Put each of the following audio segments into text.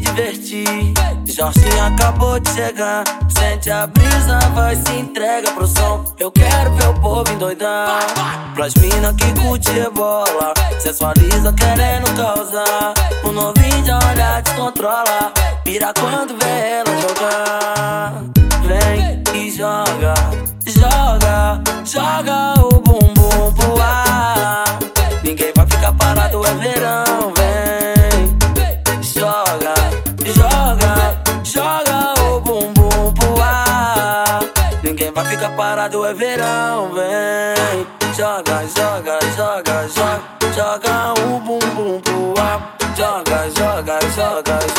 divertir. Jorginho acabou de chegar. Sente a brisa, vai se entrega pro som. Eu quero ver o povo endoidar. Pras mina que curte bola. Sensualiza querendo causar. O novinho de olhar descontrola. Pira quando vê ela jogar. Vem e joga, Vai ficar parado, é verão. Vem, joga, joga, joga, joga, joga o bumbum pro ar. Joga, joga, joga,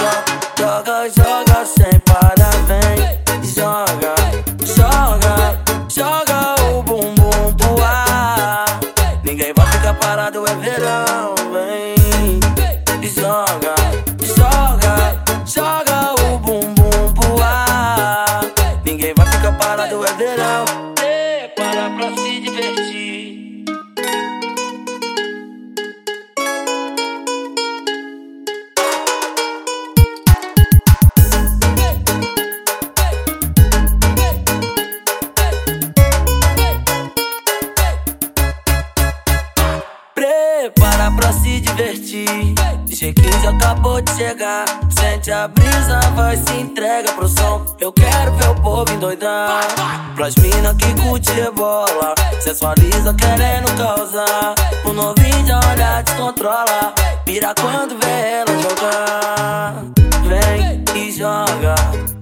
Prepara pra se divertir. G15 acabou de chegar. Sente a brisa, vai se entrega pro som. Eu quero ver o povo endoidar. Pras mina que curte bola. Sensualiza querendo causar. O novinho de olhar descontrola. Pira quando vê ela jogar. Vem e joga,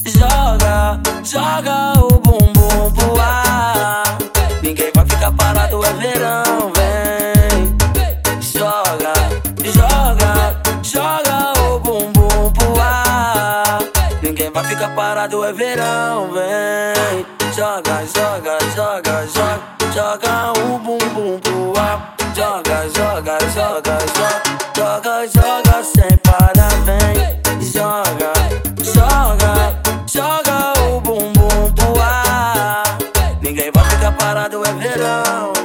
joga, joga o bumbum pro ar. Ninguém vai ficar parado, é verão. Ficar parado, é verão. Vem, joga, joga, joga, joga, joga o bumbum pro ar. Joga, joga, joga, joga, joga, joga sem parar. Vem, joga, joga, joga o bumbum pro ar. Ninguém vai ficar parado, é verão.